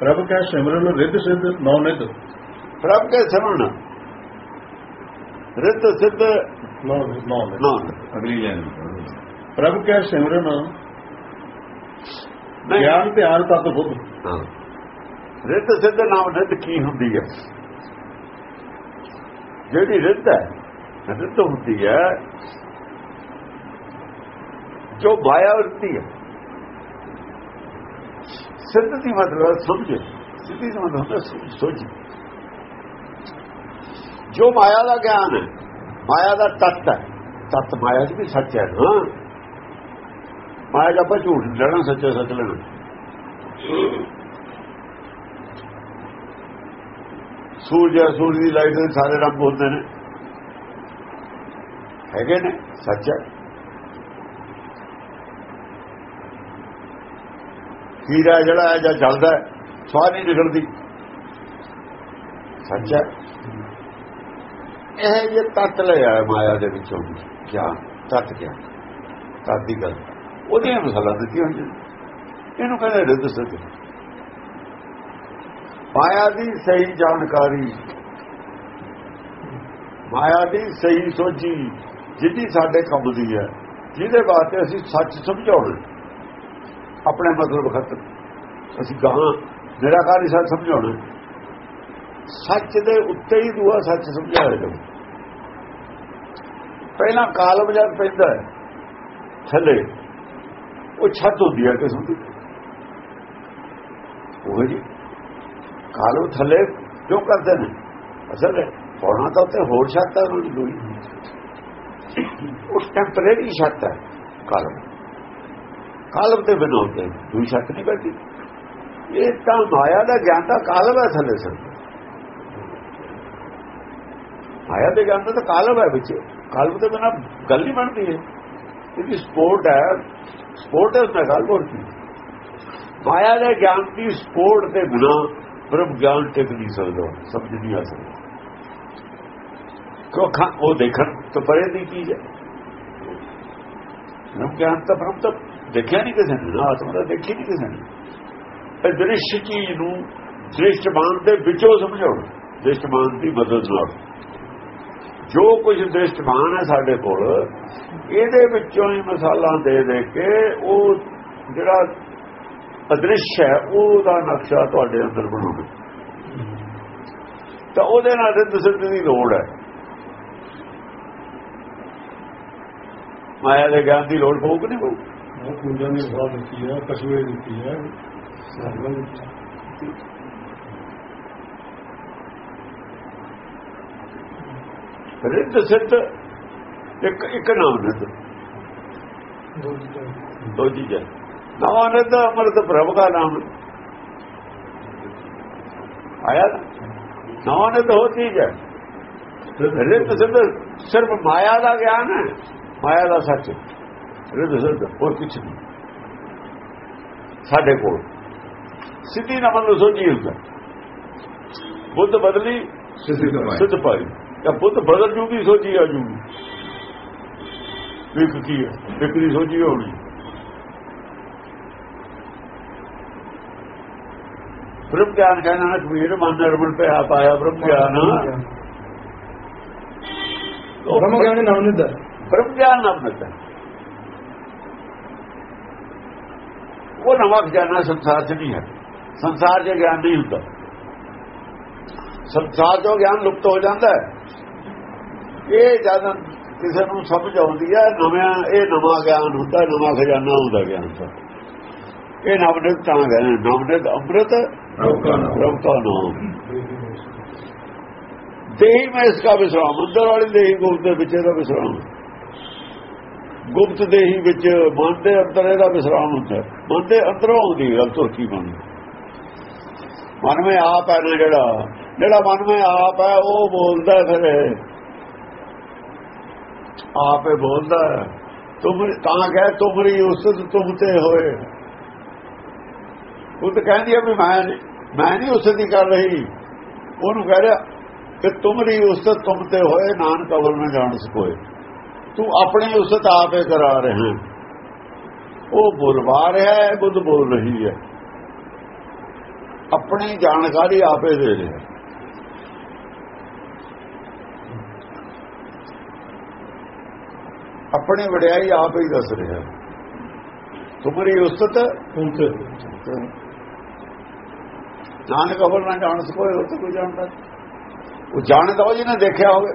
ਪ੍ਰਭ ਕੈ ਸਿਮਰਨ ਰਿੱਧ ਸਿੱਧ ਨੌ ਨਿਧ। ਪ੍ਰਭ ਕੇ ਸਿਮਰਨ ਰਿੱਧ ਸਿੱਧ ਨੌ ਨੌ ਅਗਲੀ ਲਾਈਨ ਪ੍ਰਭ ਕੈ ਸਿਮਰਨ ਗਿਆਨ ਧਿਆਨ ਤਤ ਬੁੱਧ। ਹਾਂ। ਰਿੱਧ ਸਿੱਧ ਨਾਮ ਰਿੱਧ ਕੀ ਹੁੰਦੀ ਹੈ? ਜਿਹੜੀ ਰਿੱਧ ਹੈ ਰਿੱਧ ਹੁੰਦੀ ਹੈ ਜੋ ਮਾਇਆ ਵਰਤੀ ਹੈ। ਸਿੱਧ ਦੀ ਮਤਲਬ ਸਮਝ ਸਿੱਧੀ ਦਾ ਮਤਲਬ ਹੁੰਦਾ ਸੋਚ- ਜੋ ਮਾਇਆ ਦਾ ਗਿਆਨ ਹੈ, ਮਾਇਆ ਦਾ ਤੱਤ ਹੈ। ਤੱਤ ਮਾਇਆ ਦੀ ਵੀ ਸੱਚ ਹੈ ਨਾ। ਮਾਇਆ ਦਾ ਝੂਠ ਲੈਣਾ, ਸੱਚੇ ਸੱਚ ਲੈਣਾ। ਸੂਰਜ ਹੈ, ਸੂਰਜ ਦੀ ਲਾਈਟ ਦੇ ਸਾਰੇ ਰੰਗ ਹੁੰਦੇ ਨੇ। ਹੈਗੇ ਨੇ, ਸੱਚ ਹੈ। ਹੀਰਾ ਜਿਹੜਾ ਹੈ ਜਾਂ ਜਲਦਾ ਸਵਾਹ ਨਹੀਂ ਨਿਕਲਦੀ ਸੱਚ ਹੈ? ਇਹ ਇਹ ਤੱਤ ਲਿਆ ਹੈ ਮਾਇਆ ਦੇ ਵਿੱਚੋਂ ਕਿਆ? ਤੱਤ ਕਿਆ? ਤੱਤ ਦੀ ਗੱਲ। ਉਹਦੀਆਂ ਮਸਲਾ ਦਿੱਤੀ ਹੋਈ ਇਹਨੂੰ ਕਹਿੰਦੇ ਰਿੱਧ ਸਿੱਧ ਮਾਇਆ ਦੀ ਸਹੀ ਜਾਣਕਾਰੀ। ਮਾਇਆ ਦੀ ਸਹੀ ਸੋਝੀ, ਜਿੱਦੀ ਸਾਡੇ ਕੰਮ ਦੀ ਹੈ, ਜਿਹਦੇ ਵਾਸਤੇ ਅਸੀਂ ਸੱਚ ਸਮਝਾਉਣਾ। ਆਪਣੇ ਮਤਲਬ ਖਤਰ ਅਸੀਂ ਗਾਹਾਂ ਨਿਰਾਕਾਰ ਹੀ ਸੱਚ ਸਮਝਾਉਣਾ। ਸੱਚ ਦੇ ਉੱਤੇ ਹੀ ਦੂਆ ਸੱਚ ਸਮਝਾਇਆ ਜਾਊ ਪਹਿਲਾਂ ਕਾਲਮ ਜਦ ਪੈਂਦਾ ਥੱਲੇ ਉਹ ਛੱਤ ਹੁੰਦੀ ਹੈ ਕਿਸਮ ਦੀ। ਉਹ ਜੀ ਕਾਲਮ ਥੱਲੇ ਕਿਉਂ ਕਰਦੇ ਨੇ? ਅਸਲ ਪਾਉਣਾ ਤਾਂ ਉੱਤੇ ਹੋਰ ਛੱਤ ਹੈ, ਉਹਨਾਂ ਦੀ ਦੂਈ ਉਹ ਟੈਂਪਰੇਰੀ ਛੱਤ ਹੈ ਕਾਲਮ। ਕਾਲਮ ਤੇ ਬਣਾਉਂਦੇ ਦੂਈ ਸ਼ੱਕ ਨਹੀਂ ਬੈਠੀ। ਇਹ ਤਾਂ ਮਾਇਆ ਦਾ ਗਿਆਨ ਦਾ ਕਾਲਮ ਹੈ ਥੱਲੇ ਸਰ। ਮਾਇਆ ਦੇ ਗਿਆਨ ਦਾ ਤਾਂ ਕਾਲਮ ਹੈ ਵਿੱਚ। ਕਾਲਮ ਦੇ ਬਿਨਾ ਗੱਲ ਨਹੀਂ ਬਣਦੀ ਹੈ ਇਹਦੀ ਸਪੋਰਟ ਹੈ ਸਪੋਰਟ ਹੈ ਉਸਨੇ ਗੱਲ ਬੋਲਦੀ ਮਾਇਆ ਦੇ ਗਿਆਨ ਦੀ ਸਪੋਰਟ ਦੇ ਬਿਨਾ ਬ੍ਰਹਮ ਗਿਆਨ ਟਿਕ ਨਹੀਂ ਸਕਦਾ, ਸਮਝ ਨਹੀਂ ਆ ਸਕਦਾ। ਕਿਉਂ ਉਹ ਦੇਖਣ ਤੋਂ ਪਰੇ ਦੀ ਚੀਜ਼ ਹੈ। ਬ੍ਰਹਮ ਗਿਆਨ ਤਾਂ ਬ੍ਰਹਮ ਤਾਂ ਦੇਖਿਆ ਨਹੀਂ ਕਿਸੇ ਨੇ? ਆਤਮਾ ਦਾ ਦੇਖੀ ਨਹੀਂ ਕਿਸੇ ਨੇ। ਇਹ ਦ੍ਰਿਸ਼ ਚੀਜ਼ ਨੂੰ ਦ੍ਰਿਸ਼ਟਮਾਨ ਦੇ ਵਿੱਚੋਂ ਸਮਝਾਉਣਾ ਦ੍ਰਿਸ਼ਟਮਾਨ ਦੀ ਮਦਦ ਨਾਲ। ਜੋ ਕੁਝ ਦ੍ਰਿਸ਼ਟਮਾਨ ਹੈ ਸਾਡੇ ਕੋਲ ਇਹਦੇ ਵਿੱਚੋਂ ਹੀ ਮਸਾਲਾ ਦੇ ਦੇ ਕੇ ਉਹ ਜਿਹੜਾ ਅਦ੍ਰਿਸ਼ ਹੈ ਉਹਦਾ ਨਕਸ਼ਾ ਤੁਹਾਡੇ ਅੰਦਰ ਬਣਾਉਣਾ ਤਾਂ ਉਹਦੇ ਨਾਲ ਰਿੱਧ ਸਿੱਧ ਦੀ ਲੋੜ ਹੈ। ਮਾਇਆ ਦੇ ਗਿਆਨ ਦੀ ਲੋੜ ਕਿ ਨਹੀਂ ਪਊ ਉਹ ਪੂਜਾ ਦੀ ਸਵਾਲ ਦਿੱਤੀ ਹੈ ਕਸੂਏ ਦਿੱਤੀ ਹੈ ਸਾਰਾ ਦਿੱਤਾ ਰਿੱਧ ਸਿੱਧ ਇੱਕ ਇੱਕ ਨਾਮ ਰਿੱਧ ਦੋ। ਚੀਜ਼ਾਂ ਨਵਾਂ ਰਿੱਧ ਅਮਰਤ ਪ੍ਰਭ ਦਾ ਨਾਮ। ਆਇਆ ਨਾ? ਨਵਾਂ ਰਿੱਧ ਹੋ ਚੀਜ਼ ਹੈ। ਰਿੱਧ ਸਿੱਧ ਸਿਰਫ ਮਾਇਆ ਦਾ ਗਿਆਨ ਹੈ ਮਾਇਆ ਦਾ ਸੱਚ। ਰਿੱਧ ਸਿੱਧ ਹੋਰ ਕੁਝ ਨਹੀਂ। ਸਾਡੇ ਕੋਲ ਸਿੱਧੀ ਨਾ ਮੰਨ ਸੋਝੀ ਹੁੰਦਾ। ਬੁੱਧ ਬਦਲੀ ਸਿੱਧੀ ਸਿੱਧ ਪਾਈ। ਜਾਂ ਬੁੱਧ ਬਦਲ ਜੂਗੀ ਸੋਝੀ ਆ ਜੂਗੀ। ਇੱਕ ਕੀ ਹੈ? ਇੱਕ ਦੀ ਸੋਝੀ ਹੋਣੀ। ਬ੍ਰਹਮ ਗਿਆਨ ਕਹਿਣਾ ਨਾ ਕਬੀਰ ਮਨ ਨਿਰਮਲ ਤੇ ਆਪ ਆਇਆ ਬ੍ਰਹਮ ਗਿਆਨ। ਬ੍ਰਹਮ ਗਿਆਨ ਨਾਮ ਨਿਦਾ ਬ੍ਰਹਮ ਗਿਆਨ ਨਾਮ ਮਿਲਦਾ ਉਹ ਨਵਾਂ ਖਜ਼ਾਨਾ ਸੰਸਾਰ 'ਚ ਨਹੀਂ ਹੈ। ਸੰਸਾਰ 'ਚ ਗਿਆਨ ਨਹੀਂ ਹੁੰਦਾ। ਸੰਸਾਰ 'ਚੋਂ ਗਿਆਨ ਲੁਪਤ ਹੋ ਜਾਂਦਾ ਹੈ। ਇਹ ਜਦ ਕਿਸੇ ਨੂੰ ਸਮਝ ਆਉਂਦੀ ਹੈ ਨਵਾਂ ਇਹ ਨਵਾਂ ਗਿਆਨ ਹੁੰਦਾ ਨਵਾਂ ਖਜ਼ਾਨਾ ਹੁੰਦਾ ਗਿਆਨ ਦਾ ਇਹ ਨਵਨਿਤ ਤਾਂ ਕਹਿੰਦੇ ਨਵਨਿਤ ਅੰਮ੍ਰਿਤ ਪ੍ਰਭ ਕਾ ਨਾਮ। ਦੇਹੀ ਮੈਂ ਇਸ ਦਾ ਵਿਸਰਾਮ ਅੰਦਰ ਵਾਲੀ ਦੇਹੀ ਗੁਪਤ ਦੇ ਵਿੱਚ ਇਹਦਾ ਵਿਸਰਾਮ। ਗੁਪਤ ਦੇਹੀ ਵਿੱਚ ਮਨ ਦੇ ਅੰਦਰ ਇਹਦਾ ਵਿਸਰਾਮ ਹੁੰਦਾ ਮਨ ਦੇ ਅੰਦਰੋਂ ਆਉਂਦੀ ਗੱਲ ਤੁਰਕੀ ਬਣ ਮਨ ਵਿੱਚ ਆਪ ਹੈ ਨਾ ਜਿਹੜਾ ਜਿਹੜਾ ਮਨ ਵਿੱਚ ਆਪ ਹੈ, ਉਹ ਬੋਲਦਾ ਫਿਰ ਆਪੇ ਬੋਲਦਾ ਤੁਮ ਤਾਂ ਕਹੇ ਤੁਮਰੀ ਉਸਤ ਤੁਮ ਤੇ ਹੋਏ। ਉਹ ਤਾਂ ਕਹਿੰਦੀ ਆ ਵੀ ਮੈਂ ਮੈਂ ਨਹੀਂ ਉਸ ਦੀ ਕਰ ਰਹੀ। ਉਹਨੂੰ ਕਹਿ ਰਿਹਾ ਕਿ ਤੁਮਰੀ ਉਸਤ ਤੁਮ ਤੇ ਹੋਏ, ਨਾਨਕ ਅਵਲ ਨਾ ਜਾਣ ਸਕੋਏ। ਤੂੰ ਆਪਣੀ ਉਸਤ ਆਪੇ ਕਰਾ ਰਹੇ। ਉਹ ਬੁਲਵਾ ਰਿਹਾ ਹੈ ਬੁੱਧ ਬੋਲ ਰਹੀ ਹੈ। ਆਪਣੀ ਜਾਣਕਾਰੀ ਆਪੇ ਦੇ ਰਿਹਾ। ਆਪਣੀ ਵਡਿਆਈ ਆਪ ਹੀ ਦੱਸ ਰਿਹਾ। ਤੁਮਰੀ ਉਸਤਤ ਹੁਣ ਤੇ ਨਾਨਕ ਅਵਰ ਨਾ ਜਾਣ ਸਕੋਏ ਉਹ ਤਾਂ ਕੋਈ ਜਾਣਦਾ। ਉਹ ਜਾਣਦਾ ਉਹ ਜਿਹਨੇ ਦੇਖਿਆ ਹੋਵੇ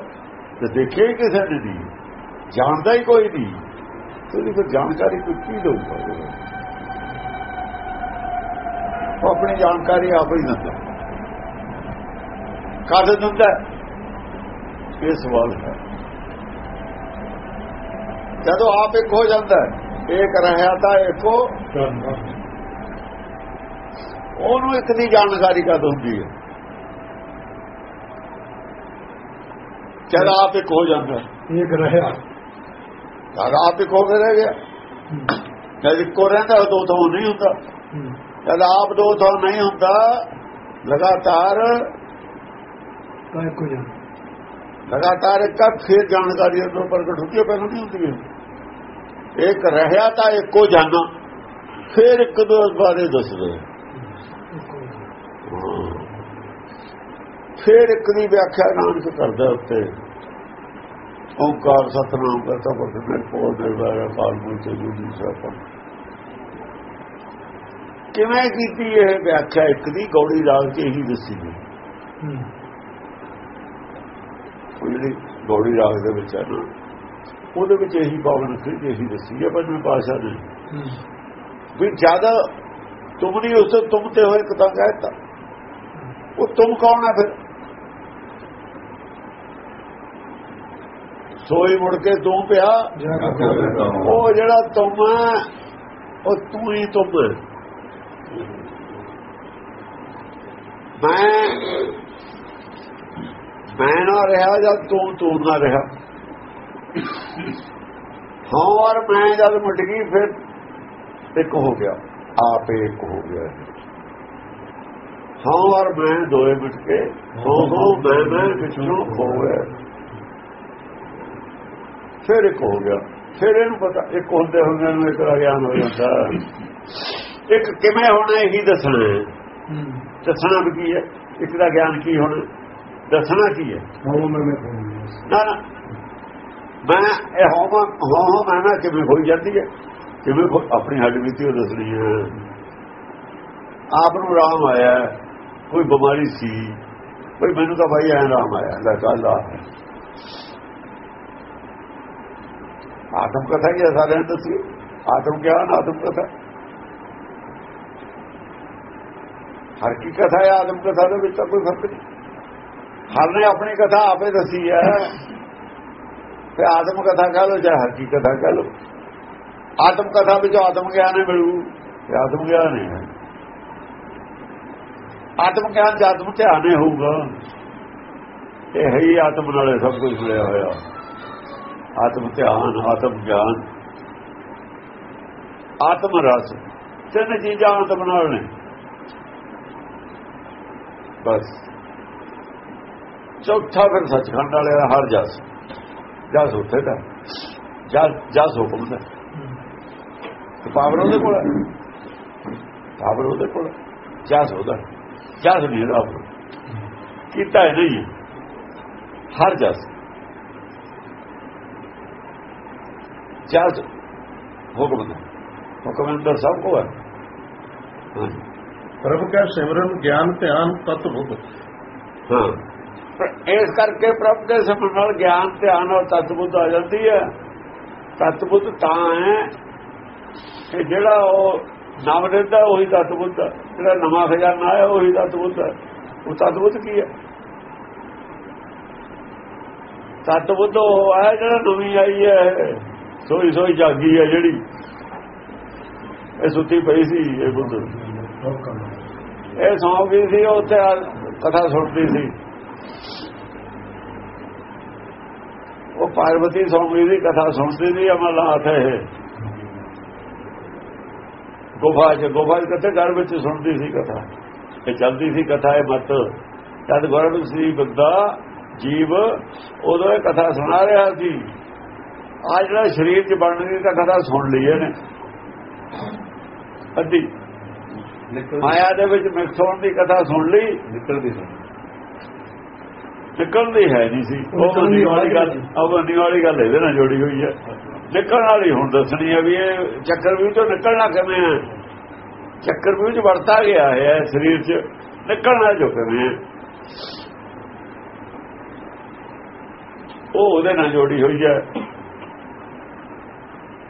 ਤੇ ਦੇਖਿਆ ਹੀ ਕਿਸੇ ਨੇ ਨਹੀਂ। ਜਾਣਦਾ ਹੀ ਕੋਈ ਨਹੀਂ। ਤੇ ਉਹਦੀ ਫਿਰ ਜਾਣਕਾਰੀ ਕੋਈ ਕੀ ਦਊਗਾ ਉਹ ਆਪਣੀ ਜਾਣਕਾਰੀ ਆਪ ਹੀ ਦਿੰਦਾ ਕਦ ਦਿੰਦਾ ਇਹ ਸਵਾਲ ਹੈ। ਜਦੋਂ ਆਪ ਇੱਕ ਹੋ ਜਾਂਦਾ ਇੱਕ ਰਹਿਆ ਤਾਂ ਇੱਕੋ ਉਹਨੂੰ ਇੱਕ ਦੀ ਜਾਣਕਾਰੀ ਕਦ ਹੁੰਦੀ ਹੈ? ਜਦ ਆਪ ਇੱਕ ਹੋ ਜਾਂਦਾ ਇੱਕ ਰਹਿਆ। ਜਦ ਆਪ ਇੱਕ ਕੇ ਰਹਿ ਗਿਆ। ਜਦ ਇੱਕੋ ਰਹਿੰਦਾ ਉਹ ਦੋ ਤੋਂ ਨਹੀਂ ਹੁੰਦਾ। ਜਦ ਆਪ ਦੋ ਤੋਂ ਨਹੀਂ ਹੁੰਦਾ ਲਗਾਤਾਰ ਤਾਂ ਇੱਕੋ ਜਾਣ ਲਗਾਤਾਰ ਇੱਕ ਫਿਰ ਜਾਣਕਾਰੀ ਅੰਦਰ ਪ੍ਰਗਟ ਹੁੰਦੀ ਹੈ ਪਹਿਲਾਂ ਨਹੀਂ ਹੁੰਦੀ ਹੈ। ਇੱਕ ਰਹਿਆ ਤਾਂ ਇੱਕੋ ਜਾਣਾ। ਫਿਰ ਇੱਕ ਦੋ ਬਾਰੇ ਦੱਸਦੇ। ਫਿਰ ਇੱਕ ਦੀ ਵਿਆਖਿਆ ਨਾਨਕ ਕਰਦਾ ਉੱਤੇ। ਓੰਕਾਰ ਸਤਨਾਮ ਕਰਤਾ ਬਖਸ਼ ਮੇਰੇ ਕੋਲ ਦੇ ਬਾਰੇ ਕਾਲ ਮੂਲ ਤੇ ਜੁਦੀ ਸਾਪਾ ਕਿਵੇਂ ਕੀਤੀ ਇਹ ਵਿਆਖਿਆ? ਇੱਕ ਦੀ ਗੌੜੀ ਰਾਗ ਚ ਹੀ ਦੱਸੀ ਗਈ। ਜਿਹੜੀ ਗੌੜੀ ਰਾਗ ਦੇ ਵਿੱਚ ਹੈ ਨਾ ਉਹਦੇ ਵਿੱਚ ਇਹੀ ਪਾਵਨ ਖਰੀ ਇਹੀ ਦੱਸੀ ਹੈ ਪੰਜਵੇਂ ਪਾਸ਼ਾ ਨੇ। ਵੀ ਜ਼ਿਆਦਾ ਤੁਮ ਨਹੀਂ ਉਸ ਤੋਂ ਤੁਮ ਤੇ ਹੋਏ ਕਦਾਂ ਕਹਿਤਾ ਉਹ ਤੁਮ ਕੌਣ ਹੈ ਫਿਰ? ਸੋਈ ਮੁੜ ਕੇ ਤੂੰ ਪਿਆ। ਉਹ ਜਿਹੜਾ ਤੁਮ ਹੈ, ਉਹ ਤੂੰ ਹੀ ਤੁਮ ਮੈਂ ਮੈਂ ਨਾ ਰਿਹਾ ਜਦ ਤੂੰ ਤੂੰ ਨਾ ਰਿਹਾ। ਹਾਂ, ਔਰ ਮੈਂ ਜਦ ਮੁੱਟ ਗਈ, ਫਿਰ ਇੱਕ ਹੋ ਗਿਆ। ਆਪ ਇੱਕ ਹੋ ਗਿਆ। ਹਾਂ, ਔਰ ਮੈਂ ਦੋਏ ਮਿਟ ਕੇ, ਹੋ ਹੋ, ਮੈਂ ਮੈਂ ਵਿੱਚੋਂ ਹੋ ਗਿਆ। ਫਿਰ ਇੱਕ ਹੋ ਗਿਆ। ਫਿਰ ਇਹਨੂੰ ਪਤਾ ਇੱਕ ਹੁੰਦੇ ਹੁੰਦੇ ਨੂੰ ਇੱਕ ਦਾ ਗਿਆਨ ਹੋ ਜਾਂਦਾ। ਇੱਕ ਕਿਵੇਂ ਹੋਣਾ ਇਹੀ ਦੱਸਣਾ ਦੱਸਣਾ ਵੀ ਕੀ ਹੈ? ਇੱਕ ਦਾ ਗਿਆਨ ਕੀ ਹੋਣਾ? ਦੱਸਣਾ ਕੀ ਹੈ? ਨਾ ਨਾ। ਮੈਂ ਇਹ ਹੋਵਾਂ ਹੋ ਹੋ ਮੈਂ ਨਾ ਕਿਵੇਂ ਹੋਈ ਜਾਂਦੀ ਹੈ? ਕਿਵੇਂ ਆਪਣੀ ਹੱਡ ਬੀਤੀ ਉਹ ਦੱਸਣੀ ਹੈ। ਆਪ ਨੂੰ ਰਾਮ ਆਇਆ ਕੋਈ ਬਿਮਾਰੀ ਸੀ। ਕੋਈ ਮੈਨੂੰ ਤਾਂ ਭਾਈ ਐ ਰਾਮ ਆਇਆ। ਲੈ ਆ। ਆਤਮ ਕਥਾ ਹੀ ਹੈ ਸਾਰਿਆਂ ਨੂੰ ਦੱਸੀ। ਆਤਮ ਗਿਆਨ, ਆਤਮ ਕਥਾ। ਹਰ ਕੀ ਕਥਾ ਹੈ, ਆਤਮ ਕਥਾ ਦੇ ਵਿੱਚ ਤਾਂ ਕੋਈ ਫ਼ਰਕ ਨਹੀਂ। ਹਰ ਨੇ ਆਪਣੀ ਕਥਾ ਆਪੇ ਦੱਸੀ ਹੈ। ਤੇ ਆਤਮ ਕਥਾ ਕਹ ਲੋ ਜਾਂ ਹਰ ਕੀ ਕਥਾ ਕਹ ਲੋ ਆਤਮ ਕਥਾ ਵਿੱਚ ਆਤਮ ਗਿਆਨ ਹੀ ਮਿਲੂ, ਤੇ ਆਤਮ ਗਿਆਨ ਹੈ ਆਤਮ ਗਿਆਨ ਜਦ ਆਤਮ ਧਿਆਨ ਹੋਊਗਾ। ਇਹ ਹੈ ਹੀ ਆਤਮ ਨਾਲੇ ਸਭ ਕੁਝ ਮਿਲਿਆ ਹੋਇਆ। ਆਤਮ ਧਿਆਨ, ਆਤਮ ਗਿਆਨ, ਆਤਮ ਰਸ। ਤਿੰਨ ਚੀਜ਼ਾਂ ਆਤਮ ਨਾਲ ਨੇ। ਬਸ। ਚੌਥਾ ਫਿਰ ਸੱਚਖੰਡ ਵਾਲੇ ਦਾ ਹਰ ਜਸ। ਜਸ ਉੱਥੇ ਦਾ ਜਸ ਜਸ ਹੁਕਮ ਦਾ। ਪਾਵਰ ਉਹਦੇ ਕੋਲ ਪਾਵਰ ਉਹਦੇ ਕੋਲ ਜਸ ਉਹਦਾ। ਜਸ ਨਹੀਂ ਇਹਦਾ ਆਪਣਾ। ਕੀਤਾ ਹੈ ਨਹੀਂ ਹਰ ਜਸ। ਜਸ ਹੁਕਮ ਦਾ। ਹੁਕਮ ਅੰਦਰ ਸਭ ਕੋ ਹੈ। ਪ੍ਰਭੂ ਕਾ ਸਿਮਰਨ ਗਿਆਨ ਧਿਆਨ ਤਤ ਬੁੱਧ। ਹਾਂ। ਪਰ ਇਸ ਕਰਕੇ ਪ੍ਰਭ ਦੇ ਸਿਮਰਨ ਨਾਲ ਗਿਆਨ ਧਿਆਨ ਔਰ ਤਤਬੁੱਧ ਆ ਜਾਂਦੀ ਹੈ। ਤਤਬੁੱਧ ਤਾਂ ਹੈ ਕਿ ਜਿਹੜਾ ਉਹ ਨਾਮ ਦਿੰਦਾ ਉਹੀ ਤਤਬੁੱਧ ਹੈ। ਜਿਹੜਾ ਨਵਾਂ ਖਜ਼ਾਨਾ ਆਇਆ ਉਹੀ ਤਤਬੁੱਧ ਹੈ। ਉਹ ਤਤਬੁੱਧ ਕੀ ਹੈ? ਤਤਬੁੱਧ ਉਹ ਹੈ ਜਿਹੜਾ ਨਵੀਂ ਆਈ ਹੈ। ਸੋਈ ਸੋਈ ਜਾਗੀ ਹੈ ਜਿਹੜੀ। ਇਹ ਸੁੱਤੀ ਪਈ ਸੀ, ਇਹ ਬੁੱਧ। ਇਹ ਸੌਂ ਗਈ ਸੀ ਉੱਥੇ ਕਥਾ ਸੁਣਦੀ ਸੀ। ਉਹ ਪਾਰਵਤੀ ਸੌਂ ਗਈ ਸੀ, ਕਥਾ ਸੁਣਦੀ ਸੀ ਅਮਰਨਾਥ ਹੈ ਗੁਫਾ ਚ ਗੁਫਾ ਚ ਕਥੇ ਘਰ ਵਿੱਚ ਸੁਣਦੀ ਸੀ ਕਥਾ? ਤੇ ਚੱਲਦੀ ਸੀ ਕਥਾ ਇਹ ਮਤ। ਜਦ ਗੌਰਵ ਸੀ ਬੰਦਾ ਜੀਵ ਉਦੋਂ ਇਹ ਕਥਾ ਸੁਣਾ ਰਿਹਾ ਸੀ। ਆ ਜਿਹੜਾ ਸਰੀਰ ਚ ਬਣਨ ਦੀ ਤਾਂ ਕਥਾ ਸੁਣ ਲਈ ਇਹਨੇ। ਅੱਧੀ। ਮਾਇਆ ਦੇ ਵਿੱਚ ਮਿਕਸ ਹੋਣ ਦੀ ਕਥਾ ਸੁਣ ਲਈ। ਨਿਕਲਦੀ ਸੀ ਨਿਕਲਦੀ ਹੈ ਨਹੀਂ ਸੀ। ਉਹ ਬੰਦੀ ਵਾਲੀ ਗੱਲ ਉਹ ਬੰਦੀ ਵਾਲੀ ਗੱਲ ਇਹਦੇ ਨਾਲ ਜੋੜੀ ਹੋਈ ਹੈ। ਨਿਕਲਣ ਵਾਲੀ ਹੁਣ ਦੱਸਣੀ ਹੈ ਵੀ ਇਹ ਚੱਕਰ ਵੀ ਤੋਂ ਨਿਕਲਣਾ ਕਿਵੇਂ ਹੈ? ਚੱਕਰ ਵੀ ਚ ਵਰਤਾ ਗਿਆ ਹੈ ਸਰੀਰ 'ਚ। ਨਿਕਲਣਾ ਜੋ ਕਿਵੇਂ ਹੈ? ਉਹ ਉਹਦੇ ਨਾਲ ਜੋੜੀ ਹੋਈ ਹੈ।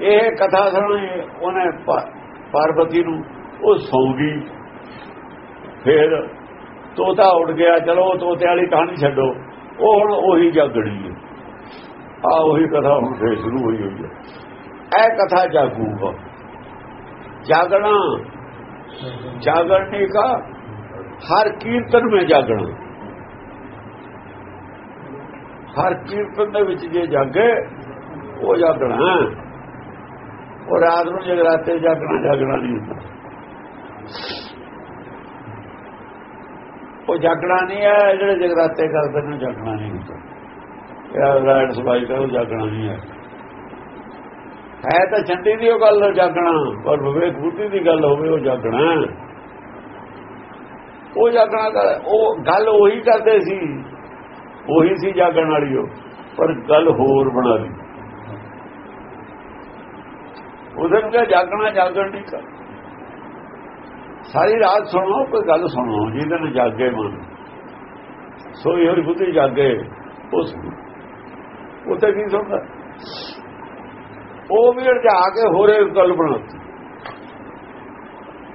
ਇਹ ਕਥਾ ਸੁਣੀ ਉਹਨੇ ਪਾਰਵਤੀ ਨੂੰ, ਉਹ ਸੌਂ ਗਈ। ਫਿਰ ਤੋਤਾ ਉੱਡ ਗਿਆ, ਚਲੋ ਤੋਤੇ ਵਾਲੀ ਕਹਾਣੀ ਛੱਡੋ। ਉਹ ਹੁਣ ਉਹੀ ਜਾਗਣੀ ਹੈ। ਆ ਉਹੀ ਕਥਾ ਹੁਣ ਫੇਰ ਸ਼ੁਰੂ ਹੋਈ ਹੋਈ ਹੈ। ਇਹ ਕਥਾ ਜਾਗੂਗਾ। ਜਾਗਣਾ। ਜਾਗਣੇ ਦਾ ਹਰ ਕੀਰਤਨ ਵਿੱਚ ਜਾਗਣਾ। ਹਰ ਕੀਰਤਨ ਦੇ ਵਿੱਚ ਜੇ ਜਾਗੇ, ਉਹ ਜਾਗਣਾ। ਉਹ ਰਾਤ ਨੂੰ ਜਗਰਾਤੇ ਜਾਗਣਾ ਜਾਗਣਾ ਨਹੀਂ। ਹੁੰਦਾ ਉਹ ਜਾਗਣਾ ਨਹੀਂ ਹੈ, ਜਿਹੜੇ ਜਗਰਾਤੇ ਕਰਦੇ ਨੇ ਜਾਗਣਾ ਨਹੀਂ ਹੁੰਦਾ। ਇਹ ਰਾਇਟ ਸਬਾਈ ਕਰੋ ਜਾਗਣਾ ਨਹੀਂ ਹੈ। ਹੈ ਤਾਂ ਛੰਡੀ ਦੀ ਉਹ ਗੱਲ ਜਾਗਣਾ। ਪਰ ਵਿਵੇਕ ਬੁੱਧੀ ਦੀ ਗੱਲ ਹੋਵੇ, ਉਹ ਜਾਗਣਾ। ਉਹ ਜਾਗਣਾ ਉਹ ਗੱਲ ਉਹੀ ਕਰਦੇ ਸੀ। ਉਹੀ ਸੀ ਜਾਗਣ ਵਾਲੀ ਉਹ। ਪਰ ਗੱਲ ਹੋਰ ਬਣਾ ਲਈ। ਨੂੰ ਕਿਹਾ ਜਾਗਣਾ ਜਾਗਣ ਨਹੀਂ ਕਰ ਸਾਰੀ ਰਾਤ ਸੁਣੋ ਕੋਈ ਗੱਲ ਸੁਣੋ ਜਿਹਦੇ ਨਾਲ ਜਾਗੇ ਮਨ। ਸੋਈ ਹੋਈ ਬੁੱਧੀ ਜਾਗੇ ਉਸ ਉੱਤੇ ਕੀ ਸੁਣਦਾ? ਉਹ ਵੀ ਅਰਜਾ ਕੇ ਹੋਰੇ ਗੱਲ ਬਣਾਤੀ।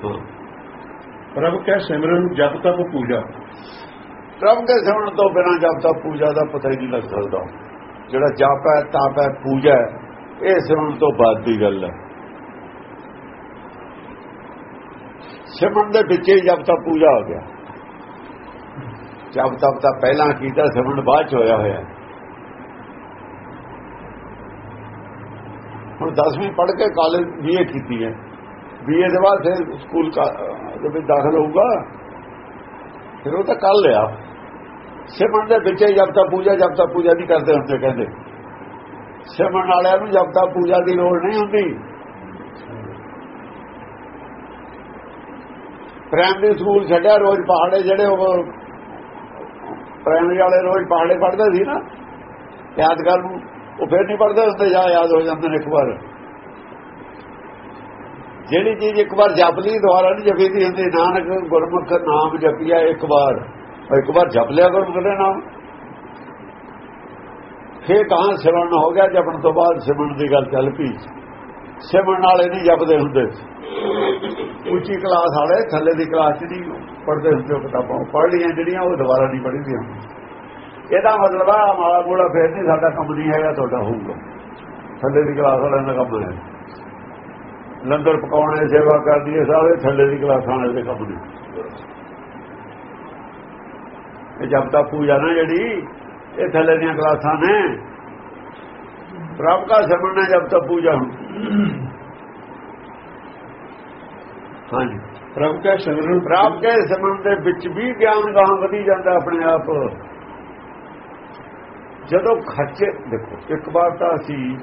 ਹਾਂ। ਪ੍ਰਭ ਕੈ ਸਿਮਰਨ ਜਪ ਤਪ ਪੂਜਾ। ਪ੍ਰਭ ਦੇ ਸਿਮਰਨ ਤੋਂ ਬਿਨਾਂ ਜਪ ਤੱਕ ਪੂਜਾ ਦਾ ਪਤਾ ਹੀ ਨਹੀਂ ਲੱਗ ਸਕਦਾ। ਜਿਹੜਾ ਜਪ ਹੈ ਤਪ ਹੈ ਪੂਜਾ ਹੈ, ਇਹ ਸਿਮਰਨ ਤੋਂ ਬਾਅਦ ਦੀ ਗੱਲ ਹੈ। ਸਿਮਰਨ ਦੇ ਵਿੱਚ ਹੀ ਜਪ ਤੱਕ ਪੂਜਾ ਹੋ ਗਿਆ। ਜਪ ਤਪ ਤਾਂ ਪਹਿਲਾਂ ਕੀਤਾ, ਸਿਮਰਨ ਬਾਅਦ ਚ ਹੋਇਆ ਹੋਇਆ। ਹੁਣ 10ਵੀਂ ਪੜ੍ਹ ਕੇ ਕਾਲਜ ਬੀਏ ਕੀਤੀ ਹੈ। ਬੀਏ ਦੇ ਬਾਅਦ ਫਿਰ ਸਕੂਲ ਦੇ ਵਿੱਚ ਦਾਖਲ ਹੋਊਗਾ, ਫਿਰ ਉਹ ਤਾਂ ਕੱਲ ਲਿਆ। ਸਿਮਰਨ ਦੇ ਵਿੱਚ ਹੀ ਜਪ ਤੱਕ ਪੂਜਾ ਜਪ ਤੱਕ ਪੂਜਾ ਨਹੀਂ ਕਰਦੇ ਹੁੰਦੇ, ਕਹਿੰਦੇ। ਸਿਮਰਨ ਵਾਲਿਆਂ ਨੂੰ ਜਪ ਤੱਕ ਪੂਜਾ ਦੀ ਲੋੜ ਨਹੀਂ ਹੁੰਦੀ। ਪ੍ਰਾਇਮਰੀ ਸਕੂਲ ਛੱਡਿਆ, ਰੋਜ਼ ਪਹਾੜੇ ਜਿਹੜੇ ਉਹ ਪ੍ਰਾਇਮਰੀ ਵਾਲੇ ਰੋਜ਼ ਪਹਾੜੇ ਪੜ੍ਹਦੇ ਸੀ ਨਾ ਯਾਦਗਾਰ ਨੂੰ ਉਹ ਫਿਰ ਨਹੀਂ ਪੜ੍ਹਦੇ ਹੁੰਦੇ, ਜਾਂ ਯਾਦ ਹੋ ਜਾਂਦੇ ਨੇ ਇੱਕ ਵਾਰ। ਜਿਹੜੀ ਚੀਜ਼ ਇੱਕ ਵਾਰ ਜਪ ਲਈ, ਦੁਬਾਰਾ ਨਹੀਂ ਜਪੀਦੀ ਹੁੰਦੀ, ਨਾਨਕ ਗੁਰਮੁਖ ਨਾਮ ਜਪਿਆ ਇੱਕ ਵਾਰ ਇੱਕ ਵਾਰ ਜਪ ਲਿਆ ਗੁਰਮੁਖ ਦੇ ਨਾਮ। ਫੇਰ ਕਹਾਂ ਸਿਮਰਨ ਹੋ ਗਿਆ, ਜਪਣ ਤੋਂ ਬਾਅਦ ਸਿਮਰਨ ਦੀ ਗੱਲ ਚੱਲ ਪਈ। ਸਿਮਰਨ ਵਾਲੇ ਨਹੀਂ ਜਪਦੇ ਹੁੰਦੇ। ਉੱਚੀ ਕਲਾਸ ਵਾਲੇ ਥੱਲੇ ਦੀ ਕਲਾਸ 'ਚ ਨਹੀਂ ਪੜ੍ਹਦੇ ਹੁੰਦੇ ਉਹ ਕਿਤਾਬਾਂ। ਪੜ੍ਹ ਲਈਆਂ ਜਿਹੜੀਆਂ, ਉਹ ਦੁਬਾਰਾ ਨਹੀਂ ਪੜ੍ਹੀਆਂ ਇਹਦਾ ਮਤਲਬ ਆ, ਮਾੜਾ ਮੋੜਾ ਫੇਰ ਨਹੀਂ ਸਾਡਾ ਕੰਮ ਨਹੀਂ ਹੈਗਾ, ਤੁਹਾਡਾ ਹੋਊਗਾ। ਥੱਲੇ ਦੀ ਕਲਾਸ ਵਾਲਿਆਂ ਦਾ ਕੰਮ ਹੈ। ਲੰਗਰ ਪਕਾਉਣੇ ਸੇਵਾ ਕਰਦੀ ਹੈ ਸਾਰੇ, ਥੱਲੇ ਦੀ ਕਲਾਸਾਂ ਵਾਲੇ ਦੇ ਕੰਮ ਨੇ। ਇਹ ਜਪ ਤੱਕ ਪੂਜਾ ਨਾ ਜਿਹੜੀ, ਇਹ ਥੱਲੇ ਦੀਆਂ ਕਲਾਸਾਂ ਨੇ। ਰੱਬ ਦਾ ਸਿਮਰਨ ਜਪ ਤੱਕ ਪੂਜਾ ਹੁਣ। ਹਾਂਜੀ। ਪ੍ਰਭ ਕੈ ਸਿਮਰਨ ਪ੍ਰਭ ਕੇ ਸਿਮਰਨ ਦੇ ਵਿੱਚ ਵੀ ਗਿਆਨ ਗਾਹਾਂ ਵਧੀ ਜਾਂਦਾ ਆਪਣੇ ਆਪ। ਜਦੋਂ ਖਰਚੇ ਦੇਖੋ ਇੱਕ ਵਾਰ ਤਾਂ ਅਸੀਂ